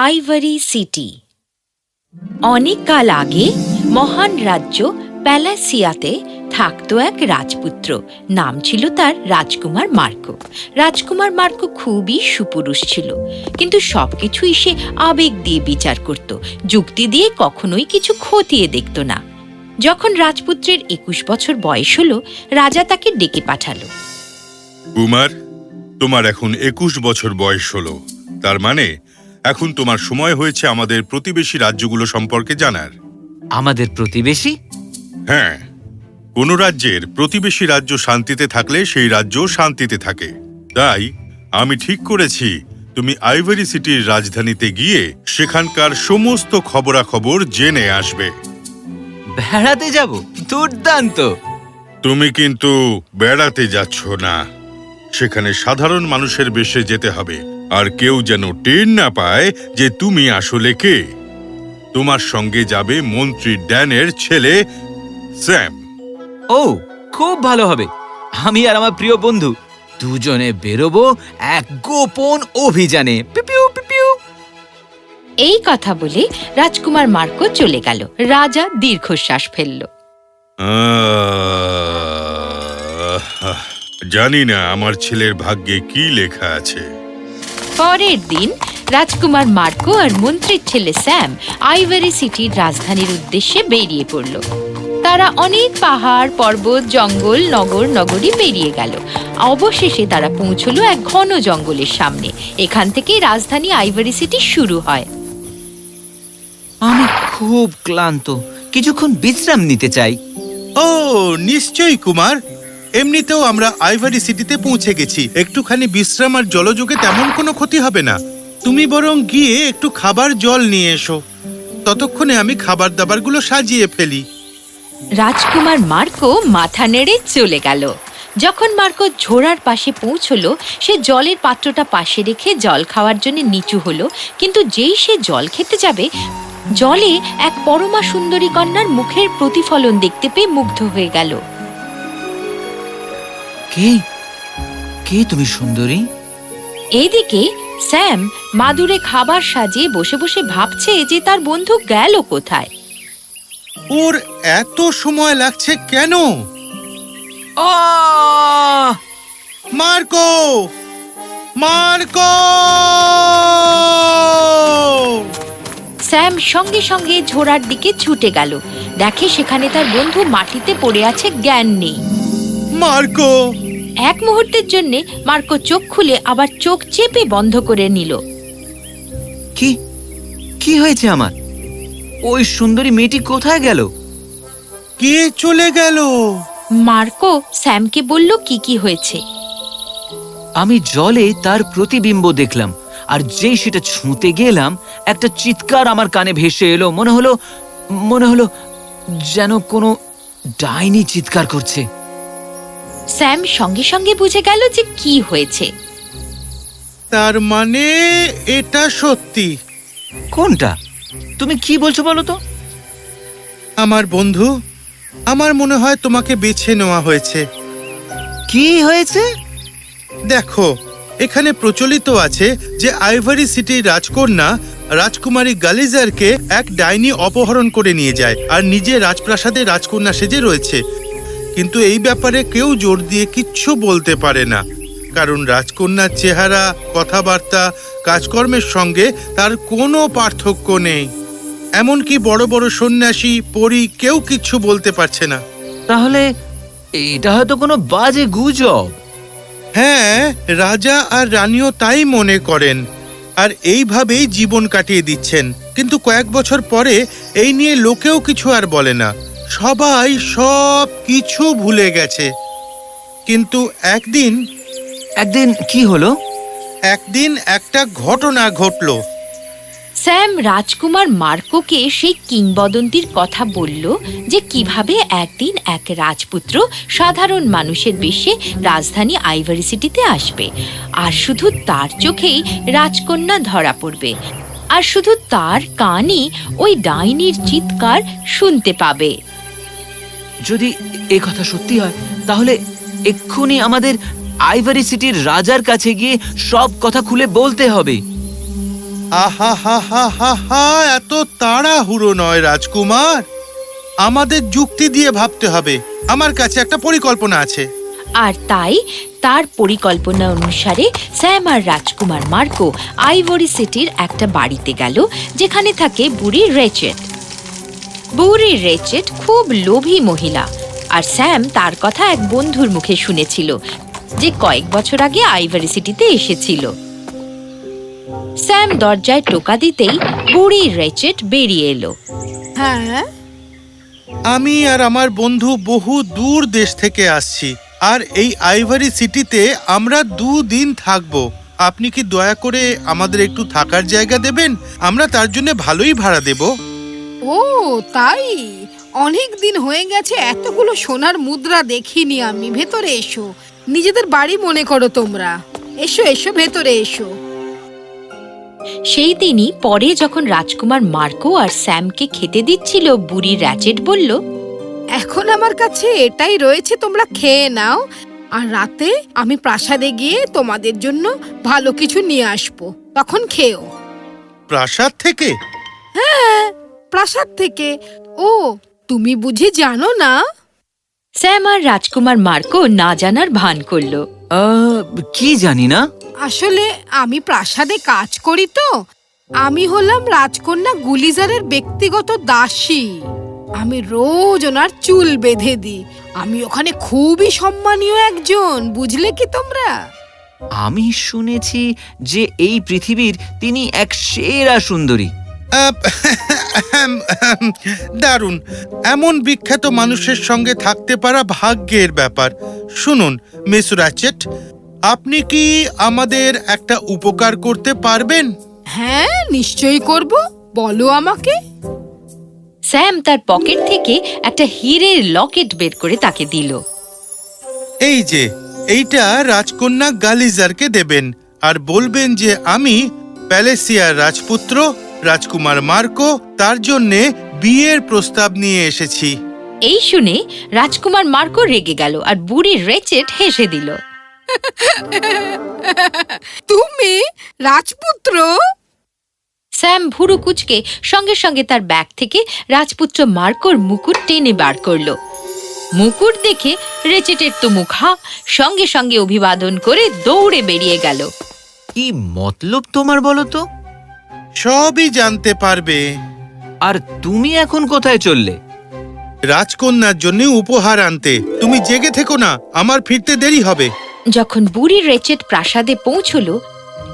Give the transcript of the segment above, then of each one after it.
Ivory city অনেক কাল আগে মহান রাজ্য প্যালাসিয়াতে থাকতো এক রাজপুত্র নাম ছিল তার রাজকুমার মার্কো রাজকুমার মার্কো খুবই সুপুরুষ ছিল কিন্তু সবকিছুই সে আবেগ দিয়ে বিচার করত যুক্তি দিয়ে কখনোই কিছু খতিয়ে দেখত না যখন রাজপুত্রের একুশ বছর বয়স হলো রাজা তাকে ডেকে পাঠালো কুমার তোমার এখন একুশ বছর বয়স হলো তার মানে এখন তোমার সময় হয়েছে আমাদের প্রতিবেশী রাজ্যগুলো সম্পর্কে জানার। আমাদের প্রতিবেশী? হ্যাঁ কোনো রাজ্যের প্রতিবেশী রাজ্য শান্তিতে থাকলে সেই রাজ্য শান্তিতে থাকে। তাই আমি ঠিক করেছি তুমি আইভারি সিটির রাজধানীতে গিয়ে সেখানকার সমস্ত খবরাখবর জেনে আসবে। বেড়াতে যাব? দুর্দান্ত! তুমি কিন্তু বেড়াতে যাচ্ছ না। সেখানে সাধারণ মানুষের বেশে যেতে হবে। আর কেউ যেন টের না পায় যে তুমি আসলে কে। তোমার সঙ্গে যাবে মন্ত্রী ড্যানের ছেলে স্যাম। ও খুব ভালো হবে। আমি আর আমার প্রিয় বন্ধু দুজনে বেরোবো এক গোপন অভিযানে। পিপিউ পিপিউ এই কথা বলে রাজকুমার মার্কো চলে গেল। রাজা দীর্ঘশ্বাস ফেলল। জানি না আমার ছেলের ভাগ্যে কি লেখা আছে। পরের দিন রাজকুমার মার্কো আর মন্ত্রীর ছেলে স্যাম আইভারি সিটির রাজধানীর উদ্দেশ্যে বেরিয়ে পড়ল। তারা অনেক পাহাড় পর্বত জঙ্গল নগর নগরী পেরিয়ে গেল। অবশেষে তারা পৌঁছলো এক ঘন জঙ্গলের সামনে। এখান থেকেই রাজধানী আইভারি সিটি শুরু হয়। আমি খুব ক্লান্ত। কিছুক্ষণ বিশ্রাম নিতে চাই। ও নিশ্চয়ই কুমার। এমনিতেও আমরা আইভারি সিটিতে পৌঁছে গেছি। একটুখানি বিশ্রাম আর জলযোগে তেমন কোনো ক্ষতি হবে না। তুমি বরং গিয়ে একটু খাবার জল নিয়ে এসো। ততক্ষণে আমি খাবার দাবারগুলো সাজিয়ে ফেলি। রাজকুমার মার্কো মাথা নেড়ে চলে গেল। যখন মার্কো ঝোড়ার পাশে পৌঁছলো, সে জলের পাত্রটা পাশে রেখে জল খাওয়ার জন্য নিচু হলো। কিন্তু যেই সে জল খেতে যাবে, জলে এক পরমা সুন্দরী কন্যার মুখের প্রতিফলন দেখতে পেয়ে মুগ্ধ হয়ে গেল। কে? কে তুমি সুন্দরী? এইদিকে স্যাম মাদুরে খাবার সাজিয়ে বসে বসে ভাবছে যে তার বন্ধু গেল কোথায়। ওর এত সময় লাগছে কেন! মার্কো! মার্কো! স্যাম সঙ্গে সঙ্গে ঝোড়ার দিকে ছুটে গেল। দেখে সেখানে তার বন্ধু মাটিতে পড়ে আছে জ্ঞান নেই। মার্কো। এক মুহূর্তের জন্য মার্কো চোখ খুলে আবার চোখ চেপে বন্ধ করে নিল। কি? কি হয়েছে আমার? ওই সুন্দরী মেয়েটি কোথায় গেল? কে চলে গেল? মার্কো স্যামকে বলল কি কি হয়েছে। আমি জলে তার প্রতিবিম্ব দেখলাম আর যেই সেটা ছুঁতে গেলাম একটা চিৎকার আমার কানে ভেসে এলো মনে হলো মনে হলো যেন কোনো ডাইনি চিৎকার করছে। স্যাম সঙ্গে সঙ্গে বুঝে গেল যে কি হয়েছে। তার মানে এটা সত্যি। কোনটা? তুমি কি বলছো বলো তো? আমার বন্ধু আমার মনে হয় তোমাকে বেছে নেওয়া হয়েছে। কি হয়েছে? দেখো এখানে প্রচলিত আছে যে আইভারি সিটির রাজকন্যা রাজকুমারী গালিজারকে এক ডাইনি অপহরণ করে নিয়ে যায় আর নিজে রাজপ্রাসাদে রাজকন্যা সেজে রয়েছে। কিন্তু এই ব্যাপারে কেউ জোর দিয়ে কিচ্ছু বলতে পারে না। কারণ রাজকন্যার চেহারা কথাবার্তা কাজকর্মের সঙ্গে তার কোনো পার্থক্য নেই। এমনকি বড় বড় সন্ন্যাসী পরী কেউ কিচ্ছু বলতে পারছে না। তাহলে এটা হয়তো কোনো বাজে গুজব। হ্যাঁ রাজা আর রানীও তাই মনে করেন। আর এইভাবেই জীবন কাটিয়ে দিচ্ছেন। কিন্তু কয়েক বছর পরে এই নিয়ে লোকেও কিছু আর বলে না। সবাই সব কিছু ভুলে গেছে। কিন্তু একদিন একদিন কি হলো? একদিন একটা ঘটনা ঘটলো। স্যাম রাজকুমার মার্কোকে সেই কিংবদন্তির কথা বলল যে কীভাবে একদিন এক রাজপুত্র সাধারণ মানুষের বেশে রাজধানী আইভারি সিটিতে আসবে। আর শুধু তার চোখেই রাজকন্যা ধরা পড়বে। আর শুধু তার কানই ওই ডাইনির চিৎকার শুনতে পাবে। যদি এ কথা সত্যি হয় তাহলে এক্ষুনি আমাদের আইভারি সিটির রাজার কাছে গিয়ে সব কথা খুলে বলতে হবে। আহা হা হা হা হা এত তাড়াহুড়ো নয় রাজকুমার। আমাদের যুক্তি দিয়ে ভাবতে হবে। আমার কাছে একটা পরিকল্পনা আছে। আর তাই তার পরিকল্পনা অনুসারে স্যাম আর রাজকুমার মার্কো আইভরি সিটির একটা বাড়িতে গেল যেখানে থাকে বুড়ি রেচেট। বুড়ি রেচেট খুব লোভী মহিলা। আর স্যাম তার কথা এক বন্ধুর মুখে শুনেছিল যে কয়েক বছর আগে আইভরি সিটিতে এসেছিল। স্যাম দরজায় টোকা দিতেই বুড়ি রেচেট বেরিয়ে এলো। হ্যাঁ? আমি আর আমার বন্ধু বহু দূর দেশ থেকে আসছি আর এই আইভারি সিটিতে আমরা দুদিন থাকব। আপনি কি দয়া করে আমাদের একটু থাকার জায়গা দেবেন? আমরা তার জন্য ভালোই ভাড়া দেব। ও তাই? অনেক দিন হয়ে গেছে এতগুলো সোনার মুদ্রা দেখিনি আমি। ভেতরে এসো। নিজেদের বাড়ি মনে করো তোমরা। এসো এসো ভেতরে এসো। সেই দিনই পরে যখন রাজকুমার মার্কো আর স্যামকে খেতে দিচ্ছিল বুড়ি র্যাচেট বলল এখন আমার কাছে এটাই রয়েছে তোমরা খেয়ে নাও। আর রাতে আমি প্রাসাদে গিয়ে তোমাদের জন্য ভালো কিছু নিয়ে আসব। তখন খেও। প্রাসাদ থেকে? প্রাসাদ থেকে। ও তুমি বুঝি জানো না? স্যাম আর রাজকুমার মার্কো না জানার ভান করল। আহ, কি জানি না? আসলে আমি প্রাসাদে কাজ করি তো। আমি হলাম রাজকন্যা গুলিজারের ব্যক্তিগত দাসী। আমি রোজ ওনার চুল বেঁধে দিই। আমি ওখানে খুবই সম্মানীয় একজন বুঝলে কি তোমরা? আমি শুনেছি যে এই পৃথিবীর তিনি এক সেরা সুন্দরী। দারুণ। এমন বিখ্যাত মানুষের সঙ্গে থাকতে পারা ভাগ্যের ব্যাপার। শুনুন মিস রাচেট আপনি কি আমাদের একটা উপকার করতে পারবেন? হ্যাঁ নিশ্চয়ই করব। বলো আমাকে। স্যাম তার পকেট থেকে একটা হীরের লকেট বের করে তাকে দিল। এই যে এইটা রাজকন্যা গালিজারকে দেবেন। আর বলবেন যে আমি প্যালেসিয়ার রাজপুত্র। রাজকুমার মার্কো তার জন্যে বিয়ের প্রস্তাব নিয়ে এসেছি। এই শুনে রাজকুমার মার্কো রেগে গেল আর বুড়ি রেচেট হেসে দিল। তুমি রাজপুত্র? স্যাম ভুরু কুচকে সঙ্গে সঙ্গে তার ব্যাগ থেকে রাজপুত্র মার্কোর মুকুট টেনে বার করল। মুকুট দেখে রেচেটের তো মুখ হা সঙ্গে সঙ্গে অভিবাদন করে দৌড়ে বেরিয়ে গেল। কি মতলব তোমার বলো তো? সবই জানতে পারবে। আর তুমি এখন কোথায় চললে? রাজকন্যার জন্য উপহার আনতে। তুমি জেগে থেকো না আমার ফিরতে দেরি হবে। যখন বুড়ি রেচেট প্রাসাদে পৌঁছলো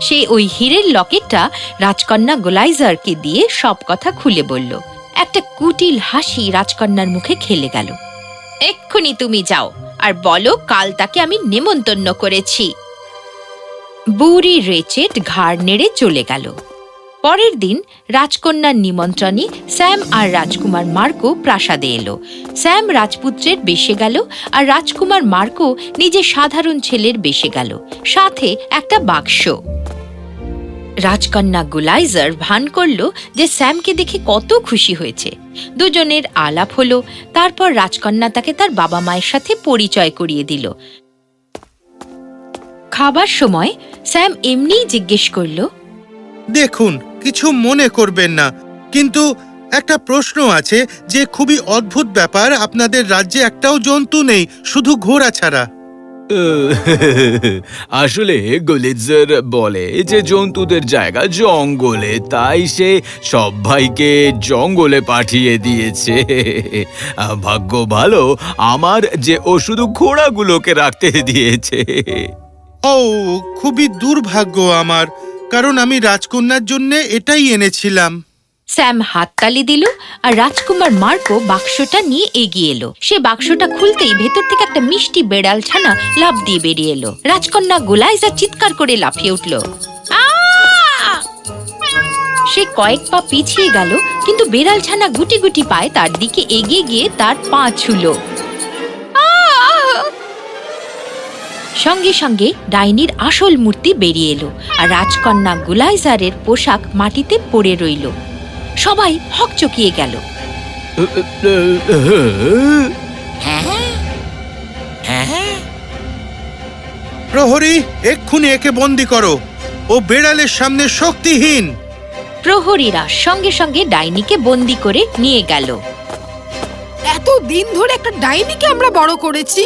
সে ওই হীরের লকেটটা রাজকন্যা গোলাইজারকে দিয়ে সব কথা খুলে বলল। একটা কুটিল হাসি রাজকন্যার মুখে খেলে গেল। এক্ষুনি তুমি যাও আর বলো কাল তাকে আমি নেমন্তন্ন করেছি। বুড়ি রেচেট ঘাড় নেড়ে চলে গেল। পরের দিন রাজকন্যার নিমন্ত্রণে স্যাম আর রাজকুমার মার্কো প্রাসাদে এলো। স্যাম রাজপুত্রের বেশে গেল আর রাজকুমার মার্কো নিজের সাধারণ ছেলের বেশে গেল। সাথে একটা বাক্স। রাজকন্যা গুলাইজার ভান করল যে স্যামকে দেখে কত খুশি হয়েছে। দুজনের আলাপ হলো, তারপর রাজকন্যা তাকে তার বাবা মায়ের সাথে পরিচয় করিয়ে দিল। খাবার সময় স্যাম এমনিই জিজ্ঞেস করল দেখুন কিছু মনে করবেন না। কিন্তু একটা প্রশ্ন আছে যে খুবই অদ্ভুত ব্যাপার আপনাদের রাজ্যে একটাও জন্তু নেই শুধু ঘোড়া ছাড়া। আসলে গলিৎজার বলে যে জন্তুদের জায়গা জঙ্গলে তাই সে সব ভাইকে জঙ্গলে পাঠিয়ে দিয়েছে। ভাগ্য ভালো আমার যে ও শুধু ঘোড়াগুলোকে রাখতে দিয়েছে। ও খুবই দুর্ভাগ্য আমার। কারণ আমি রাজকন্যার জন্য এটাই এনেছিলাম। স্যাম হাততালি দিল আর রাজকুমার মার্কো বাক্সটা নিয়ে এগিয়ে এলো। সে বাক্সটা খুলতেই ভেতর থেকে একটা মিষ্টি বেড়াল ছানা লাফ দিয়ে বেরিয়ে এলো। রাজকন্যা গোলাইজা চিৎকার করে লাফিয়ে উঠল। সে কয়েক পা পিছিয়ে গেল, কিন্তু বেড়াল ছানা গুটি গুটি পায় তার দিকে এগিয়ে গিয়ে তার পা ছুলো। সঙ্গে সঙ্গে ডাইনির আসল মূর্তি বেরিয়ে এলো আর রাজকন্যা গুলাইজারের পোশাক মাটিতে পড়ে রইল। সবাই হকচকিয়ে গেল। প্রহরী এক্ষুনি একে বন্দি করো। ও বেড়ালের সামনে শক্তিহীন। প্রহরীরা সঙ্গে সঙ্গে ডাইনিকে বন্দি করে নিয়ে গেল। এত দিন ধরে একটা ডাইনিকে আমরা বড় করেছি।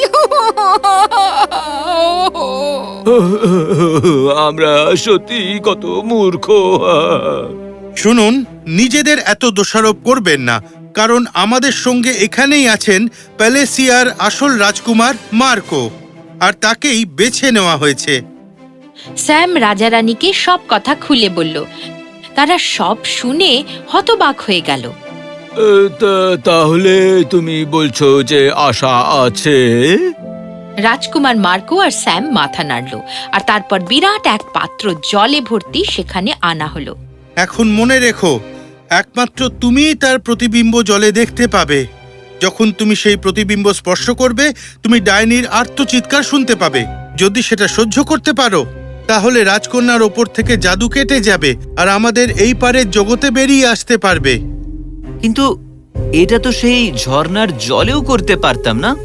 আমরা সত্যি কত মূর্খ। শুনুন নিজেদের এত দোষারোপ করবেন না কারণ আমাদের সঙ্গে এখানেই আছেন প্যালেসিয়ার আসল রাজকুমার মার্কো আর তাকেই বেছে নেওয়া হয়েছে। স্যাম রাজারানীকে সব কথা খুলে বলল। তারা সব শুনে হতবাক হয়ে গেল। তাহলে তুমি বলছো যে আশা আছে? রাজকুমার মার্কো আর স্যাম মাথা নাড়ল আর তারপর বিরাট এক পাত্র জলে ভর্তি সেখানে আনা হলো। এখন মনে রেখো একমাত্র তুমিই তার প্রতিবিম্ব জলে দেখতে পাবে। যখন তুমি সেই প্রতিবিম্ব স্পর্শ করবে তুমি ডাইনির আর্তচিৎকার শুনতে পাবে। যদি সেটা সহ্য করতে পারো তাহলে রাজকন্যার ওপর থেকে জাদু কেটে যাবে আর আমাদের এই পারের জগতে বেরিয়ে আসতে পারবে। কিন্তু এটা তো সেই ঝর্ণার জলেও করতে পারতাম না।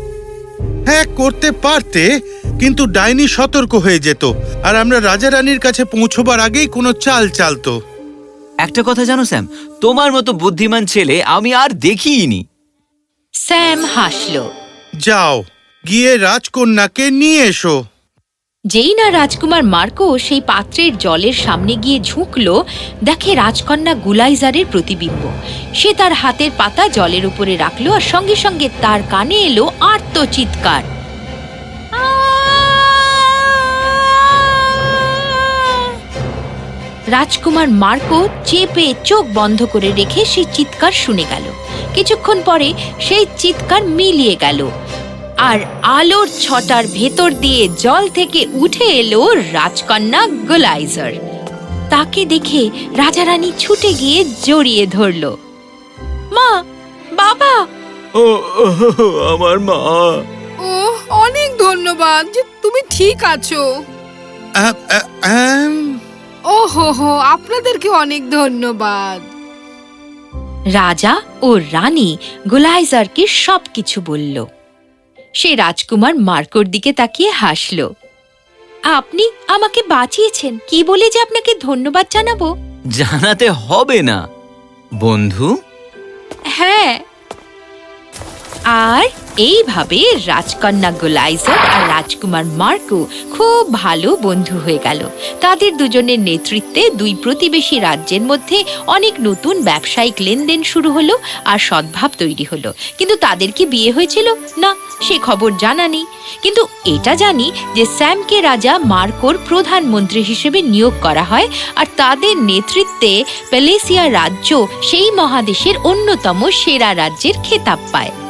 হ্যাঁ করতে পারতে কিন্তু ডাইনি সতর্ক হয়ে যেত আর আমরা রাজা রানীর কাছে পৌঁছবার আগেই কোনো চাল চালতো। একটা কথা জানো স্যাম? তোমার মতো বুদ্ধিমান ছেলে আমি আর দেখিনি। স্যাম হাসল। যাও গিয়ে রাজকন্যাকে নিয়ে এসো। যেই না রাজকুমার মার্কো সেই পাত্রের জলের সামনে গিয়ে ঝুঁকল, দেখে রাজকন্যা গুলাইজারের প্রতিবিম্ব। সে তার হাতের পাতা জলের উপরে রাখল আর সঙ্গে সঙ্গে তার কানে এলো আর্ত চিৎকার। রাজকুমার মার্কো চেপে চোখ বন্ধ করে রেখে সেই চিৎকার শুনে গেল। কিছুক্ষণ পরে সেই চিৎকার মিলিয়ে গেল। আর আলোর ছটার ভেতর দিয়ে জল থেকে উঠে এলো রাজকন্যা গোলাইজার। তাকে দেখে রাজারানী ছুটে গিয়ে জড়িয়ে ধরল। মা বাবা! ও আমার মা। ও অনেক ধন্যবাদ যে তুমি ঠিক আছো। ও হো হো আপনাদেরকে অনেক ধন্যবাদ। রাজা ও রানী গোলাইজারকে সবকিছু বলল। সে রাজকুমার মার্কোর দিকে তাকিয়ে হাসল। আপনি আমাকে বাঁচিয়েছেন। কি বলে যে আপনাকে ধন্যবাদ জানাব? জানাতে হবে না। বন্ধু? হ্যাঁ আর এইভাবে রাজকন্যা গোলাইজার আর রাজকুমার মার্কো খুব ভালো বন্ধু হয়ে গেল। তাদের দুজনের নেতৃত্বে দুই প্রতিবেশী রাজ্যের মধ্যে অনেক নতুন ব্যবসায়িক লেনদেন শুরু হলো আর সদ্ভাব তৈরি হলো। কিন্তু তাদের কি বিয়ে হয়েছিল? না, সে খবর জানা নেই। কিন্তু এটা জানি যে স্যামকে রাজা মার্কোর প্রধানমন্ত্রী হিসেবে নিয়োগ করা হয় আর তাদের নেতৃত্বে প্যালেসিয়া রাজ্য সেই মহাদেশের অন্যতম সেরা রাজ্যের খেতাব পায়।